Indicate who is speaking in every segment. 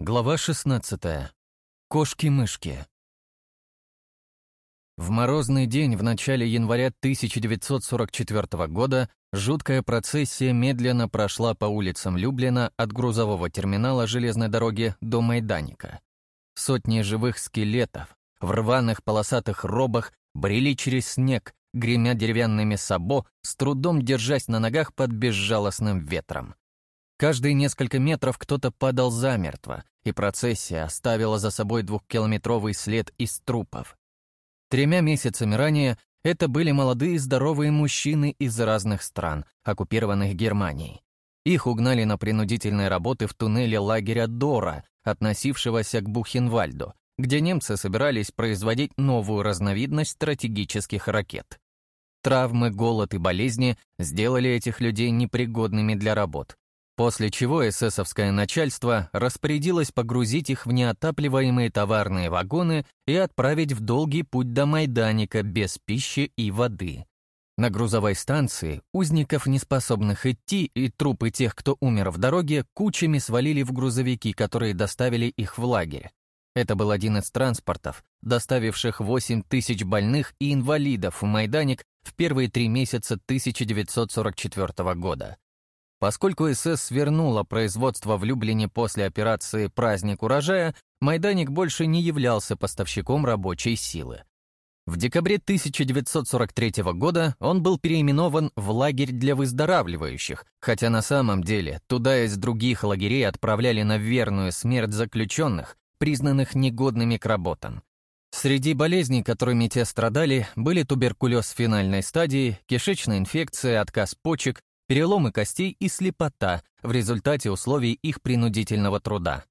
Speaker 1: Глава 16. Кошки-мышки. В морозный день в начале января 1944 года жуткая процессия медленно прошла по улицам Люблина от грузового терминала железной дороги до Майданика. Сотни живых скелетов в рваных полосатых робах брели через снег, гремя деревянными сабо, с трудом держась на ногах под безжалостным ветром. Каждые несколько метров кто-то падал замертво, и процессия оставила за собой двухкилометровый след из трупов. Тремя месяцами ранее это были молодые здоровые мужчины из разных стран, оккупированных Германией. Их угнали на принудительные работы в туннеле лагеря Дора, относившегося к Бухенвальду, где немцы собирались производить новую разновидность стратегических ракет. Травмы, голод и болезни сделали этих людей непригодными для работ, после чего эсэсовское начальство распорядилось погрузить их в неотапливаемые товарные вагоны и отправить в долгий путь до Майданика без пищи и воды. На грузовой станции узников, неспособных идти, и трупы тех, кто умер в дороге, кучами свалили в грузовики, которые доставили их в лагерь. Это был один из транспортов, доставивших 8 тысяч больных и инвалидов в Майданик в первые три месяца 1944 года. Поскольку СС свернула производство в Люблине после операции «Праздник урожая», Майданик больше не являлся поставщиком рабочей силы. В декабре 1943 года он был переименован в лагерь для выздоравливающих, хотя на самом деле туда из других лагерей отправляли на верную смерть заключенных, признанных негодными к работам. Среди болезней, которыми те страдали, были туберкулез финальной стадии, кишечная инфекция, отказ почек, переломы костей и слепота в результате условий их принудительного труда.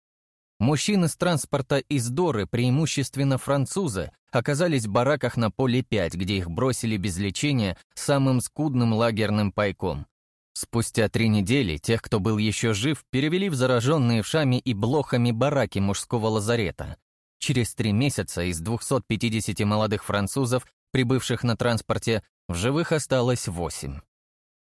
Speaker 1: Мужчины с транспорта из Доры, преимущественно французы, оказались в бараках на поле 5, где их бросили без лечения самым скудным лагерным пайком. Спустя три недели тех, кто был еще жив, перевели в зараженные вшами и блохами бараки мужского лазарета. Через три месяца из 250 молодых французов, прибывших на транспорте, в живых осталось восемь.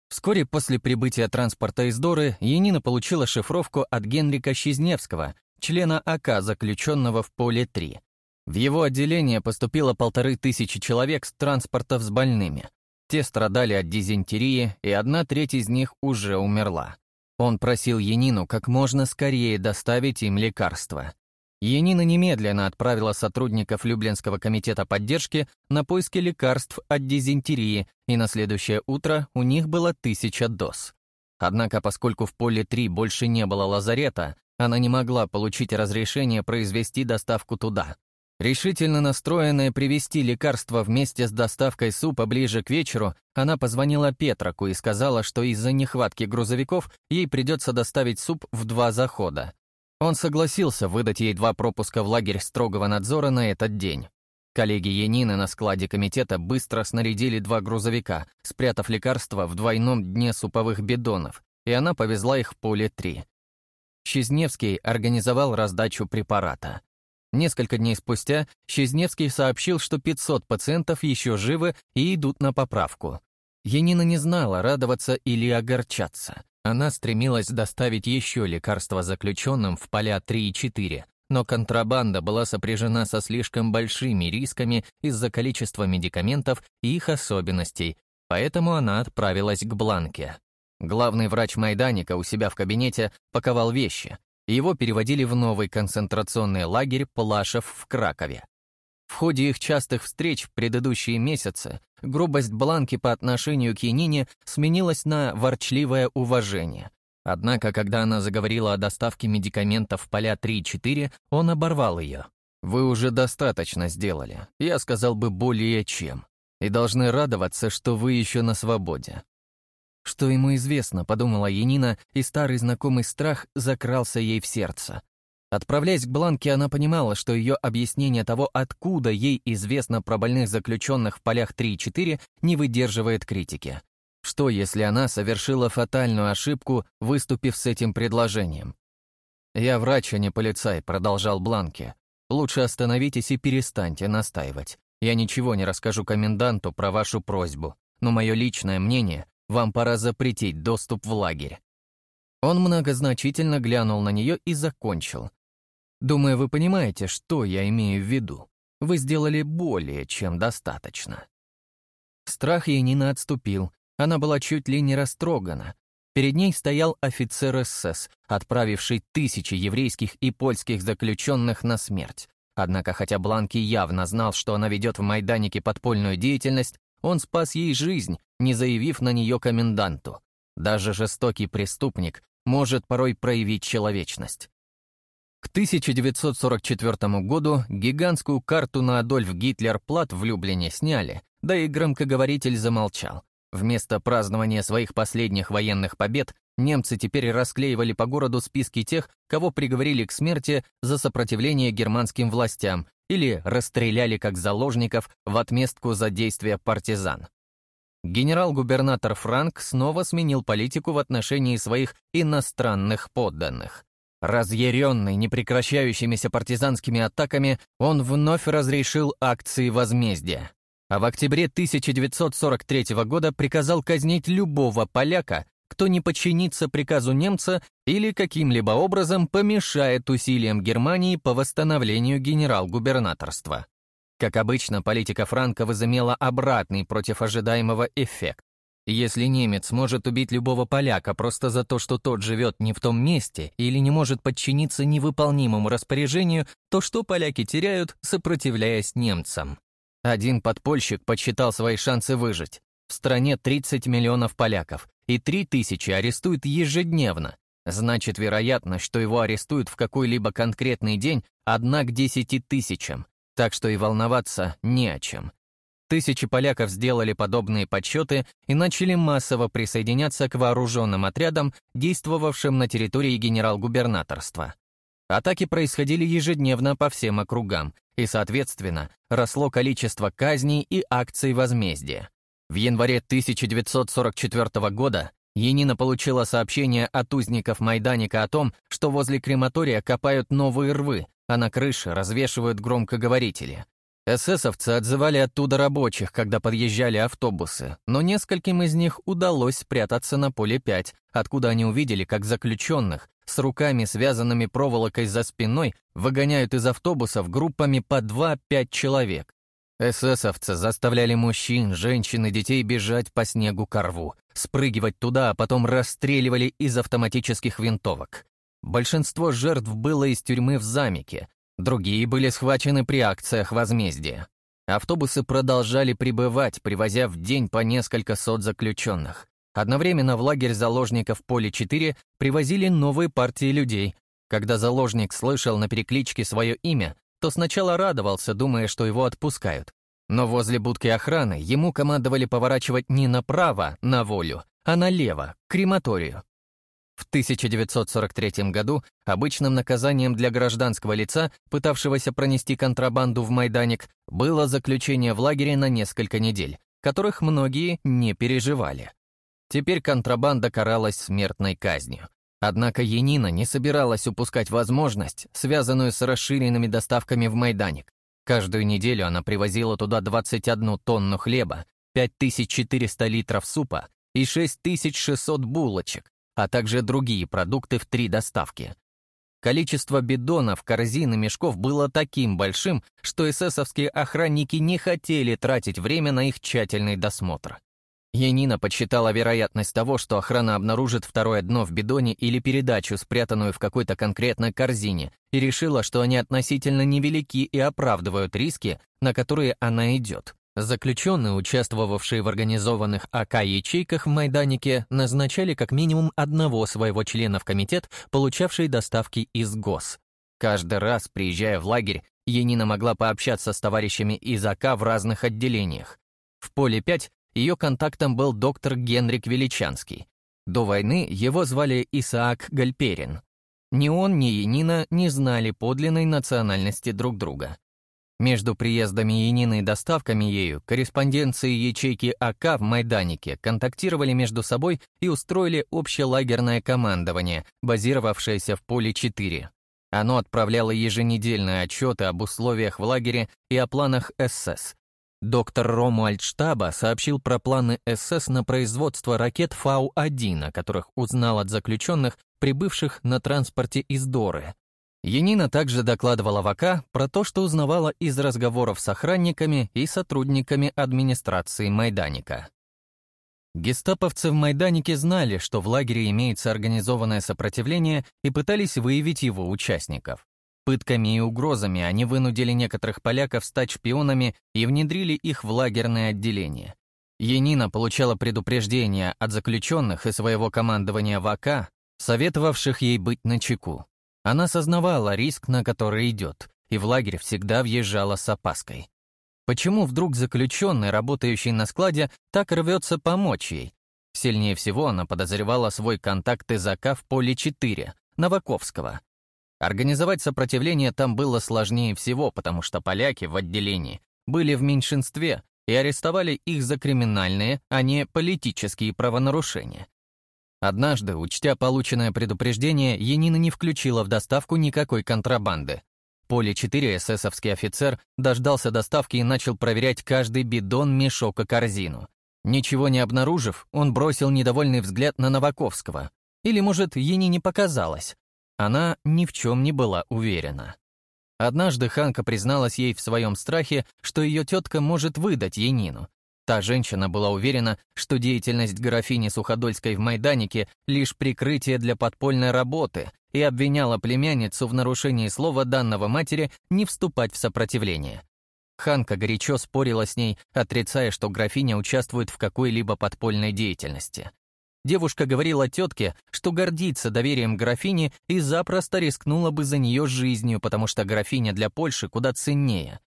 Speaker 1: Вскоре после прибытия транспорта из Доры Янина получила шифровку от Генрика Щезневского, члена АК, заключенного в поле 3. В его отделение поступило полторы тысячи человек с транспортов с больными. Те страдали от дизентерии, и одна треть из них уже умерла. Он просил Янину как можно скорее доставить им лекарства. Янина немедленно отправила сотрудников Люблинского комитета поддержки на поиски лекарств от дизентерии, и на следующее утро у них было тысяча доз. Однако, поскольку в поле 3 больше не было лазарета, она не могла получить разрешение произвести доставку туда. Решительно настроенная привезти лекарство вместе с доставкой супа ближе к вечеру, она позвонила Петраку и сказала, что из-за нехватки грузовиков ей придется доставить суп в два захода. Он согласился выдать ей два пропуска в лагерь строгого надзора на этот день. Коллеги Янины на складе комитета быстро снарядили два грузовика, спрятав лекарства в двойном дне суповых бидонов, и она повезла их в поле 3. Щезневский организовал раздачу препарата. Несколько дней спустя Щезневский сообщил, что 500 пациентов еще живы и идут на поправку. Янина не знала, радоваться или огорчаться. Она стремилась доставить еще лекарства заключенным в поля 3 и 4, но контрабанда была сопряжена со слишком большими рисками из-за количества медикаментов и их особенностей, поэтому она отправилась к Бланке. Главный врач Майданика у себя в кабинете паковал вещи, его переводили в новый концентрационный лагерь Плашев в Кракове. В ходе их частых встреч в предыдущие месяцы грубость Бланки по отношению к Янине сменилась на ворчливое уважение. Однако, когда она заговорила о доставке медикаментов в поля 3 и 4, он оборвал ее. «Вы уже достаточно сделали, я сказал бы более чем, и должны радоваться, что вы еще на свободе. Что ему известно, подумала Янина, и старый знакомый страх закрался ей в сердце. Отправляясь к Бланке, она понимала, что ее объяснение того, откуда ей известно про больных заключенных в полях 3 и 4, не выдерживает критики. Что, если она совершила фатальную ошибку, выступив с этим предложением? «Я врач, а не полицай», — продолжал Бланке. «Лучше остановитесь и перестаньте настаивать. Я ничего не расскажу коменданту про вашу просьбу, но мое личное мнение вам пора запретить доступ в лагерь». Он многозначительно глянул на нее и закончил. Думаю, вы понимаете, что я имею в виду. Вы сделали более чем достаточно. Страх Янина отступил. Она была чуть ли не растрогана. Перед ней стоял офицер СС, отправивший тысячи еврейских и польских заключенных на смерть. Однако, хотя Бланки явно знал, что она ведет в Майданике подпольную деятельность, он спас ей жизнь, не заявив на нее коменданту. Даже жестокий преступник может порой проявить человечность. К 1944 году гигантскую карту на Адольф Гитлер Плат в Люблине сняли, да и громкоговоритель замолчал. Вместо празднования своих последних военных побед немцы теперь расклеивали по городу списки тех, кого приговорили к смерти за сопротивление германским властям или расстреляли как заложников в отместку за действия партизан. Генерал-губернатор Франк снова сменил политику в отношении своих иностранных подданных. Разъяренный непрекращающимися партизанскими атаками, он вновь разрешил акции возмездия. А в октябре 1943 года приказал казнить любого поляка, кто не подчинится приказу немца или каким-либо образом помешает усилиям Германии по восстановлению генерал-губернаторства. Как обычно, политика Франка возымела обратный против ожидаемого эффект. Если немец может убить любого поляка просто за то, что тот живет не в том месте или не может подчиниться невыполнимому распоряжению, то что поляки теряют, сопротивляясь немцам? Один подпольщик подсчитал свои шансы выжить. В стране 30 миллионов поляков, и 3 тысячи арестуют ежедневно. Значит, вероятно, что его арестуют в какой-либо конкретный день одна к 10 тысячам так что и волноваться не о чем. Тысячи поляков сделали подобные подсчеты и начали массово присоединяться к вооруженным отрядам, действовавшим на территории генерал-губернаторства. Атаки происходили ежедневно по всем округам, и, соответственно, росло количество казней и акций возмездия. В январе 1944 года Енина получила сообщение от узников Майданика о том, что возле крематория копают новые рвы, а на крыше развешивают громкоговорители. Эсэсовцы отзывали оттуда рабочих, когда подъезжали автобусы, но нескольким из них удалось спрятаться на поле 5, откуда они увидели, как заключенных с руками, связанными проволокой за спиной, выгоняют из автобусов группами по 2-5 человек. Эсэсовцы заставляли мужчин, женщин и детей бежать по снегу к рву, спрыгивать туда, а потом расстреливали из автоматических винтовок. Большинство жертв было из тюрьмы в Замике, другие были схвачены при акциях возмездия. Автобусы продолжали прибывать, привозя в день по несколько сот заключенных. Одновременно в лагерь заложников Поле 4 привозили новые партии людей. Когда заложник слышал на перекличке свое имя, то сначала радовался, думая, что его отпускают. Но возле будки охраны ему командовали поворачивать не направо, на волю, а налево, к крематорию. В 1943 году обычным наказанием для гражданского лица, пытавшегося пронести контрабанду в Майданик, было заключение в лагере на несколько недель, которых многие не переживали. Теперь контрабанда каралась смертной казнью. Однако Енина не собиралась упускать возможность, связанную с расширенными доставками в Майданик. Каждую неделю она привозила туда 21 тонну хлеба, 5400 литров супа и 6600 булочек, а также другие продукты в три доставки. Количество бидонов, корзин и мешков было таким большим, что эсэсовские охранники не хотели тратить время на их тщательный досмотр. Янина подсчитала вероятность того, что охрана обнаружит второе дно в бидоне или передачу, спрятанную в какой-то конкретной корзине, и решила, что они относительно невелики и оправдывают риски, на которые она идет. Заключенные, участвовавшие в организованных АК-ячейках в Майданике, назначали как минимум одного своего члена в комитет, получавший доставки из ГОС. Каждый раз, приезжая в лагерь, Енина могла пообщаться с товарищами из АК в разных отделениях. В поле 5 ее контактом был доктор Генрик Величанский. До войны его звали Исаак Гальперин. Ни он, ни Енина не знали подлинной национальности друг друга. Между приездами Янины и доставками ею корреспонденции ячейки АК в Майданике контактировали между собой и устроили общелагерное командование, базировавшееся в поле 4. Оно отправляло еженедельные отчеты об условиях в лагере и о планах СС. Доктор Ромуальд Штаба сообщил про планы СС на производство ракет Фау-1, о которых узнал от заключенных, прибывших на транспорте из Доры. Янина также докладывала в АК про то, что узнавала из разговоров с охранниками и сотрудниками администрации Майданика. Гестаповцы в Майданике знали, что в лагере имеется организованное сопротивление и пытались выявить его участников. Пытками и угрозами они вынудили некоторых поляков стать шпионами и внедрили их в лагерное отделение. Янина получала предупреждения от заключенных и своего командования в АК, советовавших ей быть начеку. Она сознавала риск, на который идет, и в лагерь всегда въезжала с опаской. Почему вдруг заключенный, работающий на складе, так рвется помочь ей? Сильнее всего она подозревала свой контакт из АК в поле 4, Новаковского. Организовать сопротивление там было сложнее всего, потому что поляки в отделении были в меньшинстве и арестовали их за криминальные, а не политические правонарушения. Однажды, учтя полученное предупреждение, Янина не включила в доставку никакой контрабанды. Поле 4 эсэсовский офицер дождался доставки и начал проверять каждый бидон, мешок и корзину. Ничего не обнаружив, он бросил недовольный взгляд на Новаковского. Или, может, Янине показалось. Она ни в чем не была уверена. Однажды Ханка призналась ей в своем страхе, что ее тетка может выдать Янину, Та женщина была уверена, что деятельность графини Суходольской в Майданике — лишь прикрытие для подпольной работы и обвиняла племянницу в нарушении слова данного матери не вступать в сопротивление. Ханка горячо спорила с ней, отрицая, что графиня участвует в какой-либо подпольной деятельности. Девушка говорила тетке, что гордится доверием графини и запросто рискнула бы за нее жизнью, потому что графиня для Польши куда ценнее.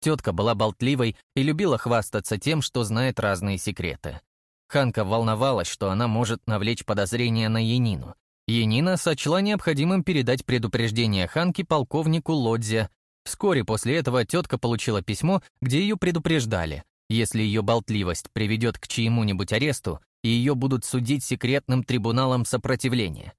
Speaker 1: Тетка была болтливой и любила хвастаться тем, что знает разные секреты. Ханка волновалась, что она может навлечь подозрения на Янину. Янина сочла необходимым передать предупреждение Ханке полковнику Лодзе. Вскоре после этого тетка получила письмо, где ее предупреждали. Если ее болтливость приведет к чьему-нибудь аресту, ее будут судить секретным трибуналом сопротивления.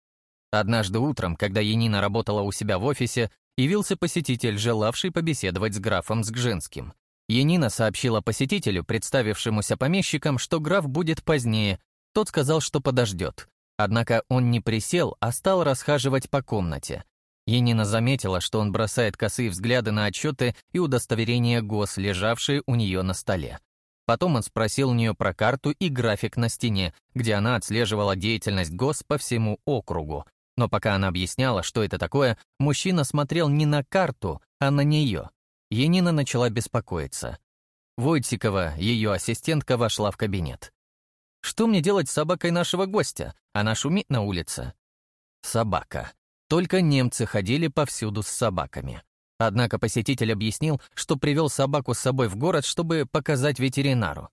Speaker 1: Однажды утром, когда Янина работала у себя в офисе, явился посетитель, желавший побеседовать с графом Сгжинским. Янина сообщила посетителю, представившемуся помещиком, что граф будет позднее. Тот сказал, что подождет. Однако он не присел, а стал расхаживать по комнате. Янина заметила, что он бросает косые взгляды на отчеты и удостоверения ГОС, лежавшие у нее на столе. Потом он спросил у нее про карту и график на стене, где она отслеживала деятельность ГОС по всему округу, но пока она объясняла, что это такое, мужчина смотрел не на карту, а на нее. Енина начала беспокоиться. Войтикова, ее ассистентка, вошла в кабинет. «Что мне делать с собакой нашего гостя? Она шумит на улице». Собака. Только немцы ходили повсюду с собаками. Однако посетитель объяснил, что привел собаку с собой в город, чтобы показать ветеринару.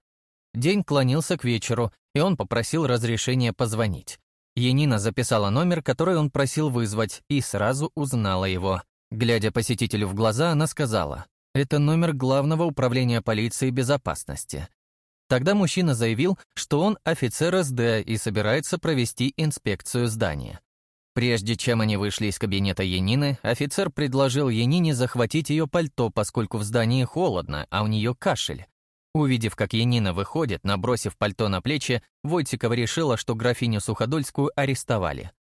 Speaker 1: День клонился к вечеру, и он попросил разрешения позвонить. Янина записала номер, который он просил вызвать, и сразу узнала его. Глядя посетителю в глаза, она сказала, «Это номер Главного управления полиции безопасности». Тогда мужчина заявил, что он офицер СД и собирается провести инспекцию здания. Прежде чем они вышли из кабинета Янины, офицер предложил Янине захватить ее пальто, поскольку в здании холодно, а у нее кашель. Увидев, как Янина выходит, набросив пальто на плечи, Войтикова решила, что графиню Суходольскую арестовали.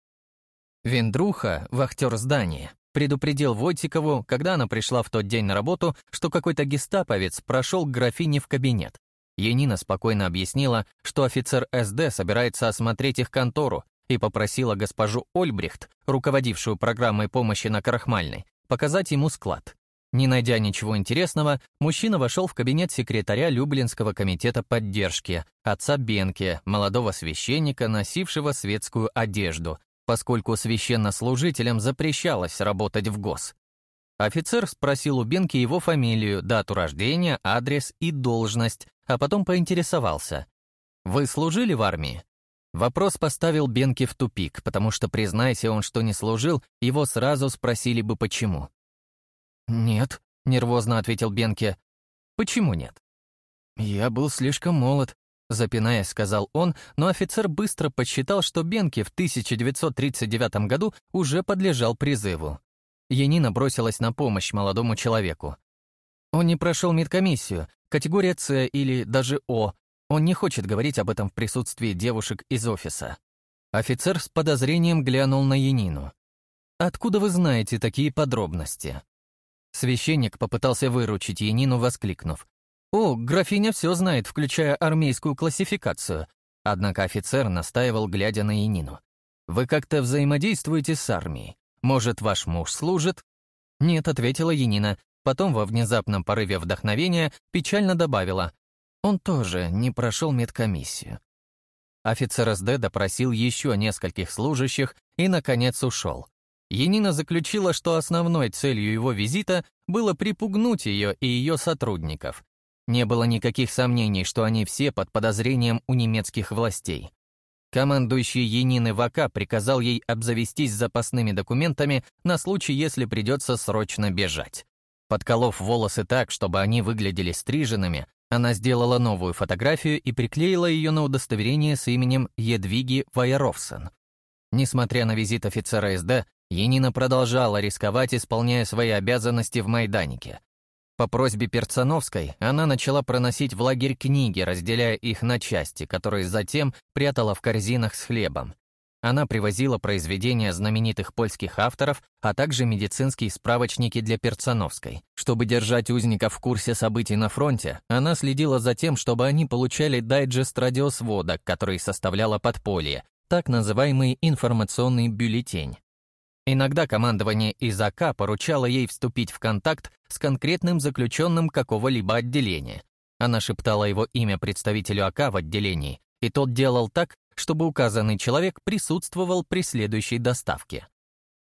Speaker 1: Вендруха, вахтер здания, предупредил Войтикову, когда она пришла в тот день на работу, что какой-то гестаповец прошел к графине в кабинет. Янина спокойно объяснила, что офицер СД собирается осмотреть их контору и попросила госпожу Ольбрихт, руководившую программой помощи на Крахмальной, показать ему склад. Не найдя ничего интересного, мужчина вошел в кабинет секретаря Люблинского комитета поддержки, отца Бенке, молодого священника, носившего светскую одежду, поскольку священнослужителям запрещалось работать в ГОС. Офицер спросил у Бенки его фамилию, дату рождения, адрес и должность, а потом поинтересовался. «Вы служили в армии?» Вопрос поставил Бенки в тупик, потому что, признайся он, что не служил, его сразу спросили бы почему. «Нет», — нервозно ответил Бенке. «Почему нет?» «Я был слишком молод», — запинаясь, сказал он, но офицер быстро подсчитал, что Бенке в 1939 году уже подлежал призыву. Янина бросилась на помощь молодому человеку. Он не прошел медкомиссию, категория С или даже О. Он не хочет говорить об этом в присутствии девушек из офиса. Офицер с подозрением глянул на Янину. Откуда вы знаете такие подробности?» Священник попытался выручить Янину, воскликнув. «О, графиня все знает, включая армейскую классификацию». Однако офицер настаивал, глядя на Янину. «Вы как-то взаимодействуете с армией? Может, ваш муж служит?» «Нет», — ответила Янина. Потом, во внезапном порыве вдохновения, печально добавила. «Он тоже не прошел медкомиссию». Офицер СД допросил еще нескольких служащих и, наконец, ушел. Янина заключила, что основной целью его визита было припугнуть ее и ее сотрудников. Не было никаких сомнений, что они все под подозрением у немецких властей. Командующий Янины ВК приказал ей обзавестись запасными документами на случай, если придется срочно бежать. Подколов волосы так, чтобы они выглядели стриженными, она сделала новую фотографию и приклеила ее на удостоверение с именем Едвиги Вайеровсон. Несмотря на визит офицера СД, Янина продолжала рисковать, исполняя свои обязанности в Майданике. По просьбе Перцановской она начала проносить в лагерь книги, разделяя их на части, которые затем прятала в корзинах с хлебом. Она привозила произведения знаменитых польских авторов, а также медицинские справочники для Перцановской. Чтобы держать узников в курсе событий на фронте, она следила за тем, чтобы они получали дайджест радиосводок, который составляла подполье, так называемый информационный бюллетень. Иногда командование из АК поручало ей вступить в контакт с конкретным заключенным какого-либо отделения. Она шептала его имя представителю АК в отделении, и тот делал так, чтобы указанный человек присутствовал при следующей доставке.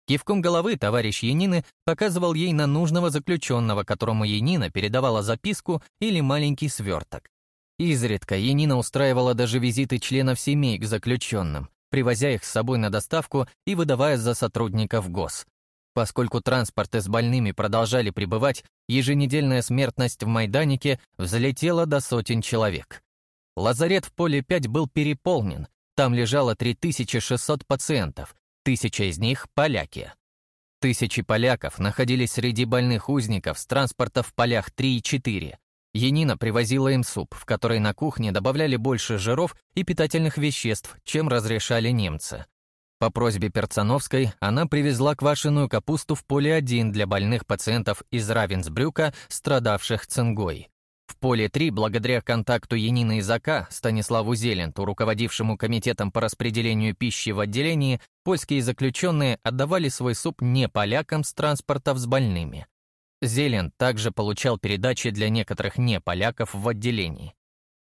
Speaker 1: Кивком головы товарищ Янины показывал ей на нужного заключенного, которому Янина передавала записку или маленький сверток. Изредка Янина устраивала даже визиты членов семей к заключенным, привозя их с собой на доставку и выдавая за сотрудников ГОС. Поскольку транспорты с больными продолжали пребывать, еженедельная смертность в Майданике взлетела до сотен человек. Лазарет в поле 5 был переполнен, там лежало 3600 пациентов, тысяча из них — поляки. Тысячи поляков находились среди больных узников с транспорта в полях 3 и 4, Енина привозила им суп, в который на кухне добавляли больше жиров и питательных веществ, чем разрешали немцы. По просьбе Перцановской она привезла квашеную капусту в поле 1 для больных пациентов из Равенсбрюка, страдавших цингой. В поле 3, благодаря контакту Янины Изака, Станиславу Зеленту, руководившему комитетом по распределению пищи в отделении, польские заключенные отдавали свой суп не полякам с транспортов с больными. Зелен также получал передачи для некоторых неполяков в отделении.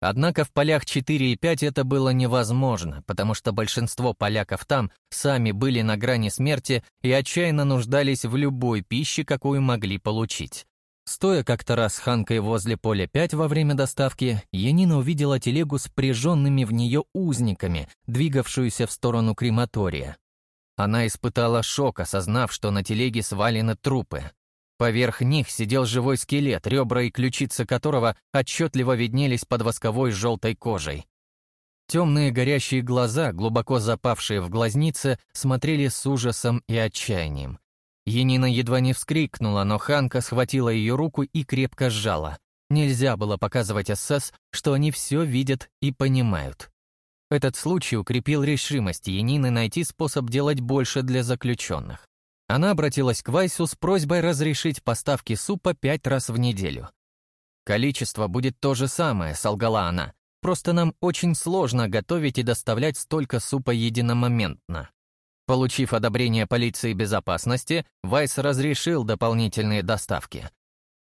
Speaker 1: Однако в полях 4 и 5 это было невозможно, потому что большинство поляков там сами были на грани смерти и отчаянно нуждались в любой пище, какую могли получить. Стоя как-то раз с Ханкой возле поля 5 во время доставки, Янина увидела телегу с прижженными в нее узниками, двигавшуюся в сторону крематория. Она испытала шок, осознав, что на телеге свалены трупы. Поверх них сидел живой скелет, ребра и ключицы которого отчетливо виднелись под восковой желтой кожей. Темные горящие глаза, глубоко запавшие в глазницы, смотрели с ужасом и отчаянием. Енина едва не вскрикнула, но Ханка схватила ее руку и крепко сжала. Нельзя было показывать СС, что они все видят и понимают. Этот случай укрепил решимость Енины найти способ делать больше для заключенных. Она обратилась к Вайсу с просьбой разрешить поставки супа пять раз в неделю. «Количество будет то же самое», — солгала она. «Просто нам очень сложно готовить и доставлять столько супа единомоментно». Получив одобрение полиции безопасности, Вайс разрешил дополнительные доставки.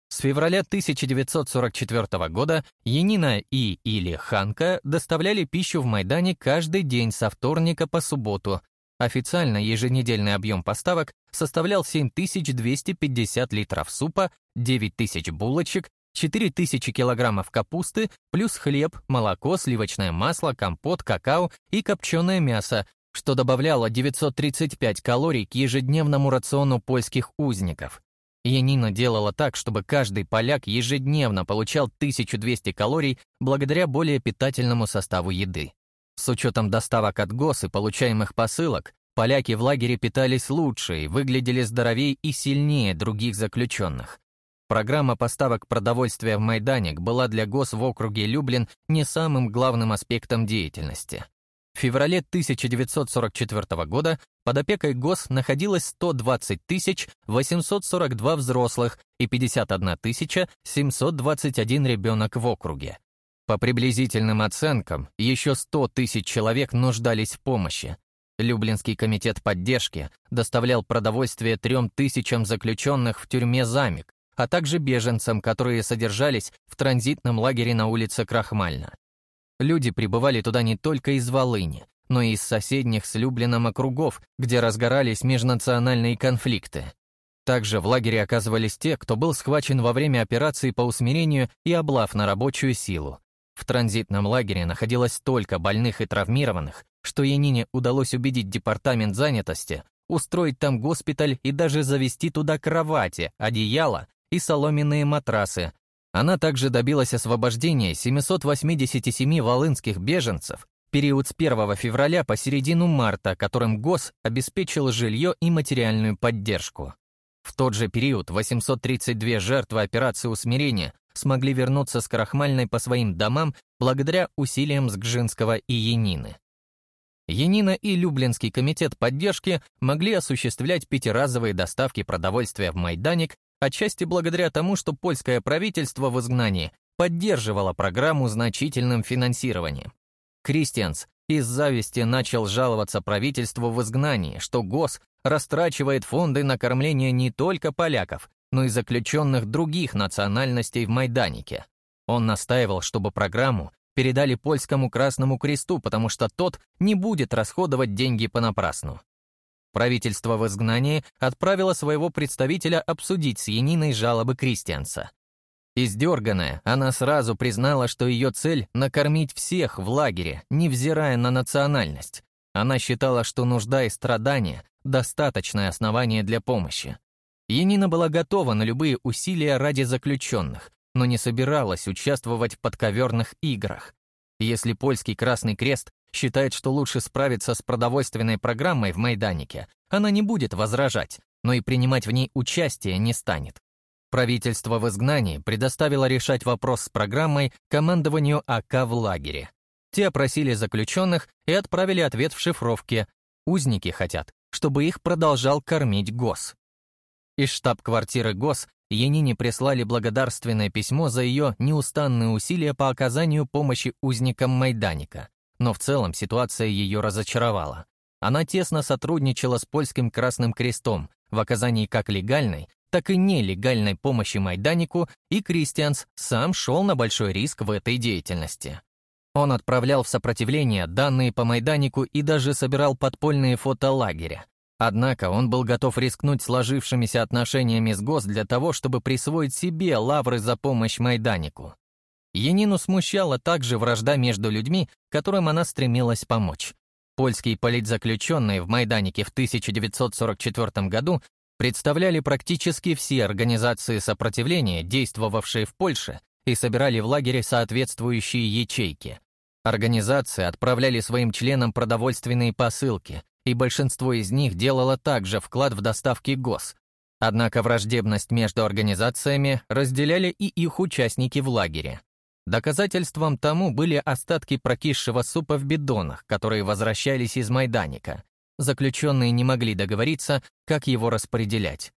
Speaker 1: С февраля 1944 года Янина и или Ханка доставляли пищу в Майдане каждый день со вторника по субботу, Официально еженедельный объем поставок составлял 7250 литров супа, 9000 булочек, 4000 килограммов капусты, плюс хлеб, молоко, сливочное масло, компот, какао и копченое мясо, что добавляло 935 калорий к ежедневному рациону польских узников. Янина делала так, чтобы каждый поляк ежедневно получал 1200 калорий благодаря более питательному составу еды. С учетом доставок от ГОС и получаемых посылок, поляки в лагере питались лучше и выглядели здоровее и сильнее других заключенных. Программа поставок продовольствия в Майданик была для ГОС в округе Люблин не самым главным аспектом деятельности. В феврале 1944 года под опекой ГОС находилось 120 842 взрослых и 51 721 ребенок в округе. По приблизительным оценкам, еще 100 тысяч человек нуждались в помощи. Люблинский комитет поддержки доставлял продовольствие трем тысячам заключенных в тюрьме «Замик», а также беженцам, которые содержались в транзитном лагере на улице Крахмальна. Люди прибывали туда не только из Волыни, но и из соседних с Люблином округов, где разгорались межнациональные конфликты. Также в лагере оказывались те, кто был схвачен во время операции по усмирению и облав на рабочую силу. В транзитном лагере находилось столько больных и травмированных, что Янине удалось убедить департамент занятости устроить там госпиталь и даже завести туда кровати, одеяла и соломенные матрасы, она также добилась освобождения 787 волынских беженцев период с 1 февраля по середину марта, которым ГОС обеспечил жилье и материальную поддержку. В тот же период 832 жертвы операции усмирения смогли вернуться с Крахмальной по своим домам благодаря усилиям Сгжинского и Янины. Янина и Люблинский комитет поддержки могли осуществлять пятиразовые доставки продовольствия в Майданик отчасти благодаря тому, что польское правительство в изгнании поддерживало программу значительным финансированием. Кристианс из зависти начал жаловаться правительству в изгнании, что ГОС растрачивает фонды на кормление не только поляков, но и заключенных других национальностей в Майданике. Он настаивал, чтобы программу передали польскому Красному Кресту, потому что тот не будет расходовать деньги понапрасну. Правительство в изгнании отправило своего представителя обсудить с Яниной жалобы Кристианса. Издерганная, она сразу признала, что ее цель — накормить всех в лагере, невзирая на национальность. Она считала, что нужда и страдания — достаточное основание для помощи. Янина была готова на любые усилия ради заключенных, но не собиралась участвовать в подковерных играх. Если польский Красный Крест считает, что лучше справиться с продовольственной программой в Майданике, она не будет возражать, но и принимать в ней участие не станет. Правительство в изгнании предоставило решать вопрос с программой командованию АК в лагере. Те опросили заключенных и отправили ответ в шифровке. Узники хотят, чтобы их продолжал кормить ГОС. Из штаб-квартиры ГОС Янине прислали благодарственное письмо за ее неустанные усилия по оказанию помощи узникам Майданика но в целом ситуация ее разочаровала. Она тесно сотрудничала с Польским Красным Крестом в оказании как легальной, так и нелегальной помощи Майданику, и Кристианс сам шел на большой риск в этой деятельности. Он отправлял в сопротивление данные по Майданику и даже собирал подпольные фото лагеря. Однако он был готов рискнуть сложившимися отношениями с ГОС для того, чтобы присвоить себе лавры за помощь Майданику. Янину смущала также вражда между людьми, которым она стремилась помочь. Польские политзаключенные в Майданике в 1944 году представляли практически все организации сопротивления, действовавшие в Польше, и собирали в лагере соответствующие ячейки. Организации отправляли своим членам продовольственные посылки, и большинство из них делало также вклад в доставки ГОС. Однако враждебность между организациями разделяли и их участники в лагере. Доказательством тому были остатки прокисшего супа в бидонах, которые возвращались из Майданика. Заключенные не могли договориться, как его распределять.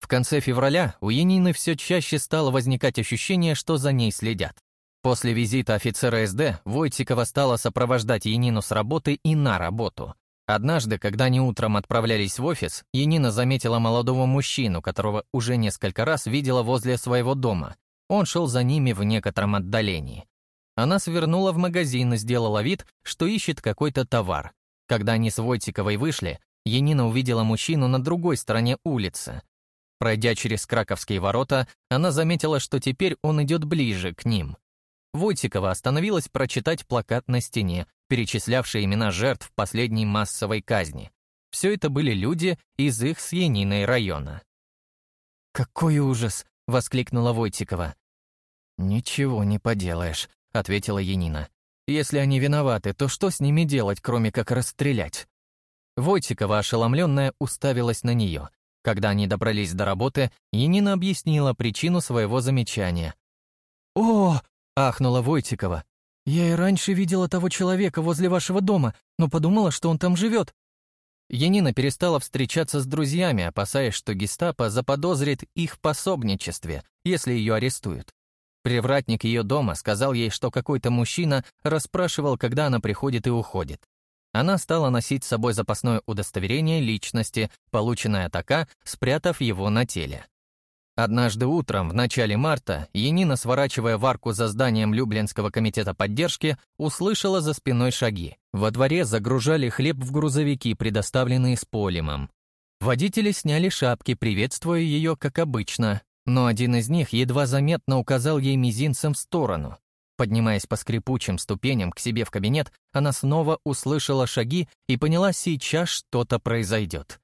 Speaker 1: В конце февраля у Янины все чаще стало возникать ощущение, что за ней следят. После визита офицера СД Войтикова стала сопровождать Янину с работы и на работу. Однажды, когда они утром отправлялись в офис, Янина заметила молодого мужчину, которого уже несколько раз видела возле своего дома, он шел за ними в некотором отдалении. Она свернула в магазин и сделала вид, что ищет какой-то товар. Когда они с Войтиковой вышли, Янина увидела мужчину на другой стороне улицы. Пройдя через Краковские ворота, она заметила, что теперь он идет ближе к ним. Войтикова остановилась прочитать плакат на стене, перечислявший имена жертв последней массовой казни. Все это были люди из их с Яниной района. «Какой ужас!» — воскликнула Войтикова. «Ничего не поделаешь», — ответила Янина. «Если они виноваты, то что с ними делать, кроме как расстрелять?» Войтикова, ошеломленная, уставилась на нее. Когда они добрались до работы, Янина объяснила причину своего замечания. «О!» — ахнула Войтикова. «Я и раньше видела того человека возле вашего дома, но подумала, что он там живет». Янина перестала встречаться с друзьями, опасаясь, что гестапо заподозрит их в пособничестве, если ее арестуют. Привратник ее дома сказал ей, что какой-то мужчина расспрашивал, когда она приходит и уходит. Она стала носить с собой запасное удостоверение личности, полученное така, спрятав его на теле. Однажды утром, в начале марта, Янина, сворачивая в арку за зданием Люблинского комитета поддержки, услышала за спиной шаги. Во дворе загружали хлеб в грузовики, предоставленные с полимом. Водители сняли шапки, приветствуя ее, как обычно, но один из них едва заметно указал ей мизинцем в сторону. Поднимаясь по скрипучим ступеням к себе в кабинет, она снова услышала шаги и поняла, сейчас что-то произойдет.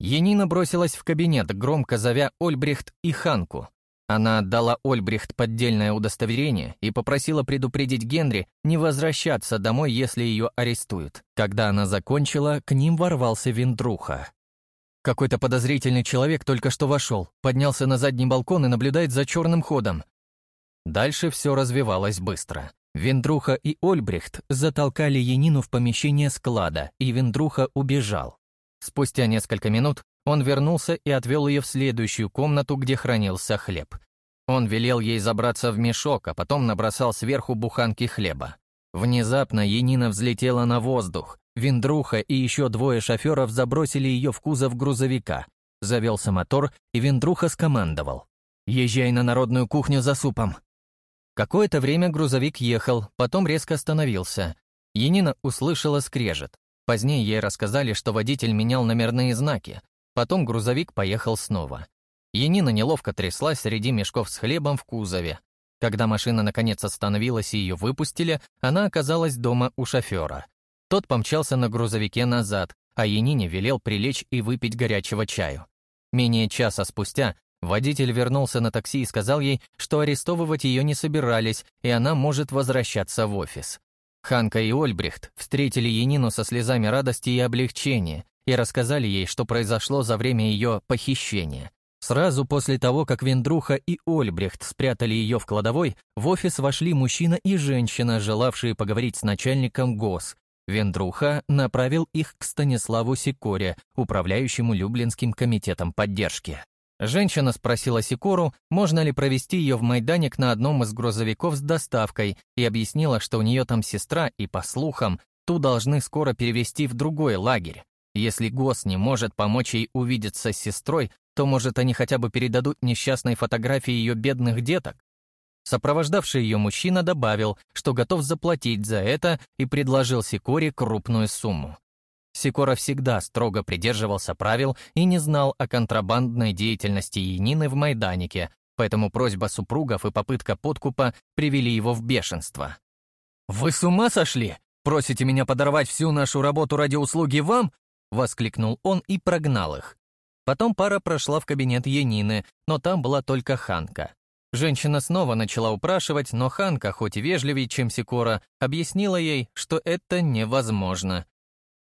Speaker 1: Енина бросилась в кабинет, громко зовя Ольбрихт и Ханку. Она отдала Ольбрихт поддельное удостоверение и попросила предупредить Генри не возвращаться домой, если ее арестуют. Когда она закончила, к ним ворвался Виндруха. Какой-то подозрительный человек только что вошел, поднялся на задний балкон и наблюдает за черным ходом. Дальше все развивалось быстро. Вендруха и Ольбрихт затолкали Янину в помещение склада, и Вендруха убежал. Спустя несколько минут он вернулся и отвел ее в следующую комнату, где хранился хлеб. Он велел ей забраться в мешок, а потом набросал сверху буханки хлеба. Внезапно Янина взлетела на воздух. Виндруха и еще двое шоферов забросили ее в кузов грузовика. Завелся мотор, и Виндруха скомандовал. «Езжай на народную кухню за супом». Какое-то время грузовик ехал, потом резко остановился. Янина услышала скрежет. Позднее ей рассказали, что водитель менял номерные знаки. Потом грузовик поехал снова. Янина неловко тряслась среди мешков с хлебом в кузове. Когда машина наконец остановилась и ее выпустили, она оказалась дома у шофера. Тот помчался на грузовике назад, а Янине велел прилечь и выпить горячего чаю. Менее часа спустя водитель вернулся на такси и сказал ей, что арестовывать ее не собирались, и она может возвращаться в офис. Ханка и Ольбрихт встретили Янину со слезами радости и облегчения и рассказали ей, что произошло за время ее похищения. Сразу после того, как Вендруха и Ольбрехт спрятали ее в кладовой, в офис вошли мужчина и женщина, желавшие поговорить с начальником ГОС, Вендруха направил их к Станиславу Сикоре, управляющему Люблинским комитетом поддержки. Женщина спросила Сикору, можно ли провести ее в Майданик на одном из грузовиков с доставкой, и объяснила, что у нее там сестра, и, по слухам, ту должны скоро перевести в другой лагерь. Если ГОС не может помочь ей увидеться с сестрой, то, может, они хотя бы передадут несчастной фотографии ее бедных деток? Сопровождавший ее мужчина добавил, что готов заплатить за это и предложил Сикоре крупную сумму. Сикора всегда строго придерживался правил и не знал о контрабандной деятельности Янины в Майданике, поэтому просьба супругов и попытка подкупа привели его в бешенство. «Вы с ума сошли? Просите меня подорвать всю нашу работу ради услуги вам?» — воскликнул он и прогнал их. Потом пара прошла в кабинет Янины, но там была только Ханка. Женщина снова начала упрашивать, но Ханка, хоть и вежливее, чем Сикора, объяснила ей, что это невозможно.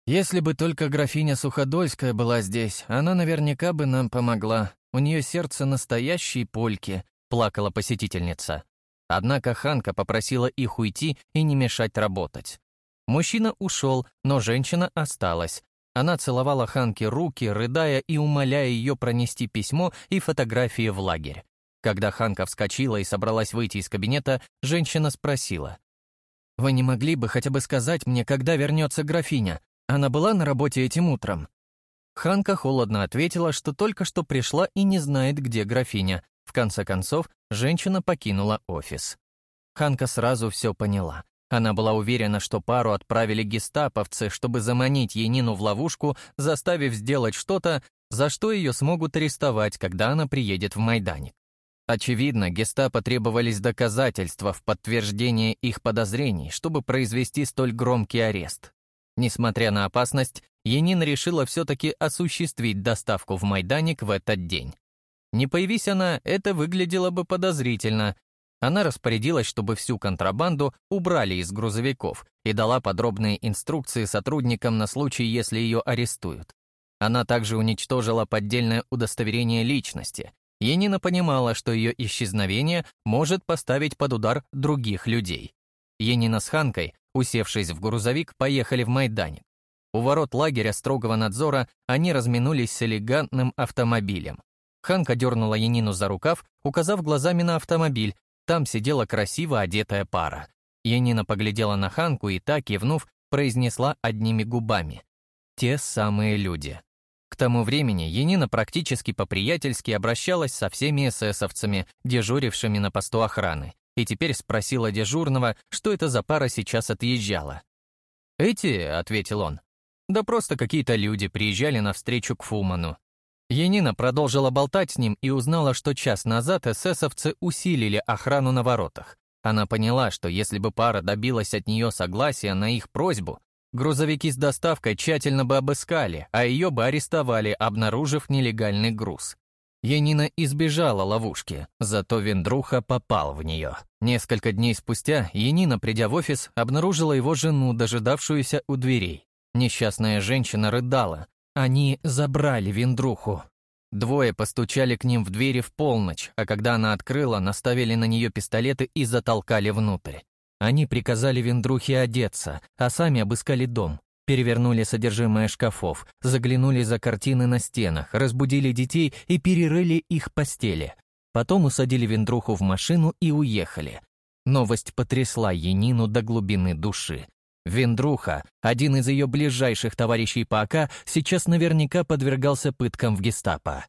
Speaker 1: «Если бы только графиня Суходольская была здесь, она наверняка бы нам помогла. У нее сердце настоящей польки», — плакала посетительница. Однако Ханка попросила их уйти и не мешать работать. Мужчина ушел, но женщина осталась. Она целовала Ханке руки, рыдая и умоляя ее пронести письмо и фотографии в лагерь. Когда Ханка вскочила и собралась выйти из кабинета, женщина спросила. «Вы не могли бы хотя бы сказать мне, когда вернется графиня? Она была на работе этим утром?» Ханка холодно ответила, что только что пришла и не знает, где графиня. В конце концов, женщина покинула офис. Ханка сразу все поняла. Она была уверена, что пару отправили гестаповцы, чтобы заманить Енину в ловушку, заставив сделать что-то, за что ее смогут арестовать, когда она приедет в Майданик. Очевидно, гестапо требовались доказательства в подтверждение их подозрений, чтобы произвести столь громкий арест. Несмотря на опасность, Янин решила все-таки осуществить доставку в Майданик в этот день. Не появись она, это выглядело бы подозрительно. Она распорядилась, чтобы всю контрабанду убрали из грузовиков и дала подробные инструкции сотрудникам на случай, если ее арестуют. Она также уничтожила поддельное удостоверение личности, Енина понимала, что ее исчезновение может поставить под удар других людей. Енина с Ханкой, усевшись в грузовик, поехали в Майданик. У ворот лагеря строгого надзора они разминулись с элегантным автомобилем. Ханка дернула Янину за рукав, указав глазами на автомобиль. Там сидела красиво одетая пара. Янина поглядела на Ханку и так, кивнув, произнесла одними губами. «Те самые люди». К тому времени Янина практически по-приятельски обращалась со всеми эсэсовцами, дежурившими на посту охраны, и теперь спросила дежурного, что это за пара сейчас отъезжала. «Эти», — ответил он, — «да просто какие-то люди приезжали навстречу к Фуману». Янина продолжила болтать с ним и узнала, что час назад эсэсовцы усилили охрану на воротах. Она поняла, что если бы пара добилась от нее согласия на их просьбу, грузовики с доставкой тщательно бы обыскали, а ее бы арестовали, обнаружив нелегальный груз. Янина избежала ловушки, зато Вендруха попал в нее. Несколько дней спустя Янина, придя в офис, обнаружила его жену, дожидавшуюся у дверей. Несчастная женщина рыдала. Они забрали Вендруху. Двое постучали к ним в двери в полночь, а когда она открыла, наставили на нее пистолеты и затолкали внутрь. Они приказали Вендрухе одеться, а сами обыскали дом. Перевернули содержимое шкафов, заглянули за картины на стенах, разбудили детей и перерыли их постели. Потом усадили Вендруху в машину и уехали. Новость потрясла Енину до глубины души. Вендруха, один из ее ближайших товарищей по АК, сейчас наверняка подвергался пыткам в гестапо.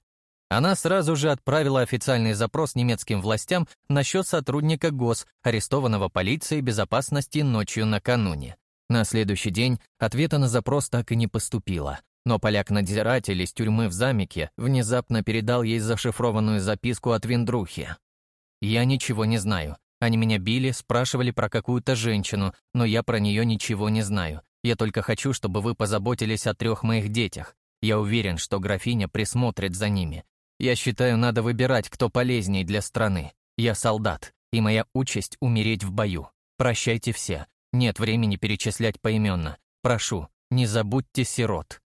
Speaker 1: Она сразу же отправила официальный запрос немецким властям насчет сотрудника ГОС, арестованного полицией безопасности ночью накануне. На следующий день ответа на запрос так и не поступило, но поляк-надзиратель из тюрьмы в Замике внезапно передал ей зашифрованную записку от Виндрухи. «Я ничего не знаю. Они меня били, спрашивали про какую-то женщину, но я про нее ничего не знаю. Я только хочу, чтобы вы позаботились о трех моих детях. Я уверен, что графиня присмотрит за ними. Я считаю, надо выбирать, кто полезней для страны. Я солдат, и моя участь — умереть в бою. Прощайте все. Нет времени перечислять поименно. Прошу, не забудьте сирот.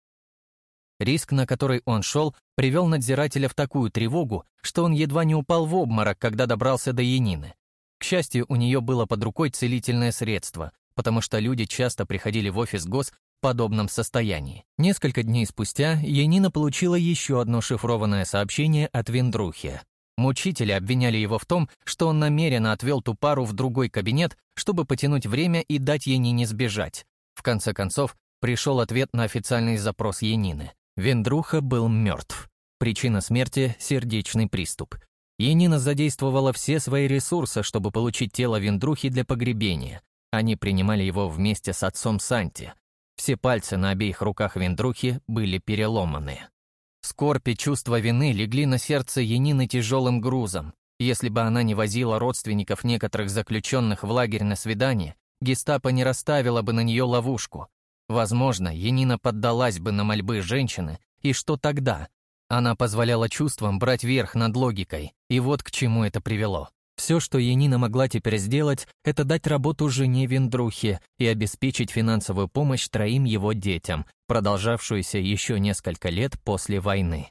Speaker 1: Риск, на который он шел, привел надзирателя в такую тревогу, что он едва не упал в обморок, когда добрался до Янины. К счастью, у нее было под рукой целительное средство, потому что люди часто приходили в офис ГОС в подобном состоянии. Несколько дней спустя Янина получила еще одно шифрованное сообщение от Виндрухи. Мучители обвиняли его в том, что он намеренно отвел ту пару в другой кабинет, чтобы потянуть время и дать Янине сбежать. В конце концов, пришел ответ на официальный запрос Янины. Вендруха был мертв. Причина смерти — сердечный приступ. Янина задействовала все свои ресурсы, чтобы получить тело Вендрухи для погребения. Они принимали его вместе с отцом Санти. Все пальцы на обеих руках Вендрухи были переломаны. Скорбь и чувство вины легли на сердце Янины тяжелым грузом. Если бы она не возила родственников некоторых заключенных в лагерь на свидание, гестапо не расставила бы на нее ловушку. Возможно, Янина поддалась бы на мольбы женщины, и что тогда? Она позволяла чувствам брать верх над логикой, и вот к чему это привело. Все, что Янина могла теперь сделать, это дать работу жене Вендрухе и обеспечить финансовую помощь троим его детям, продолжавшуюся еще несколько лет после войны.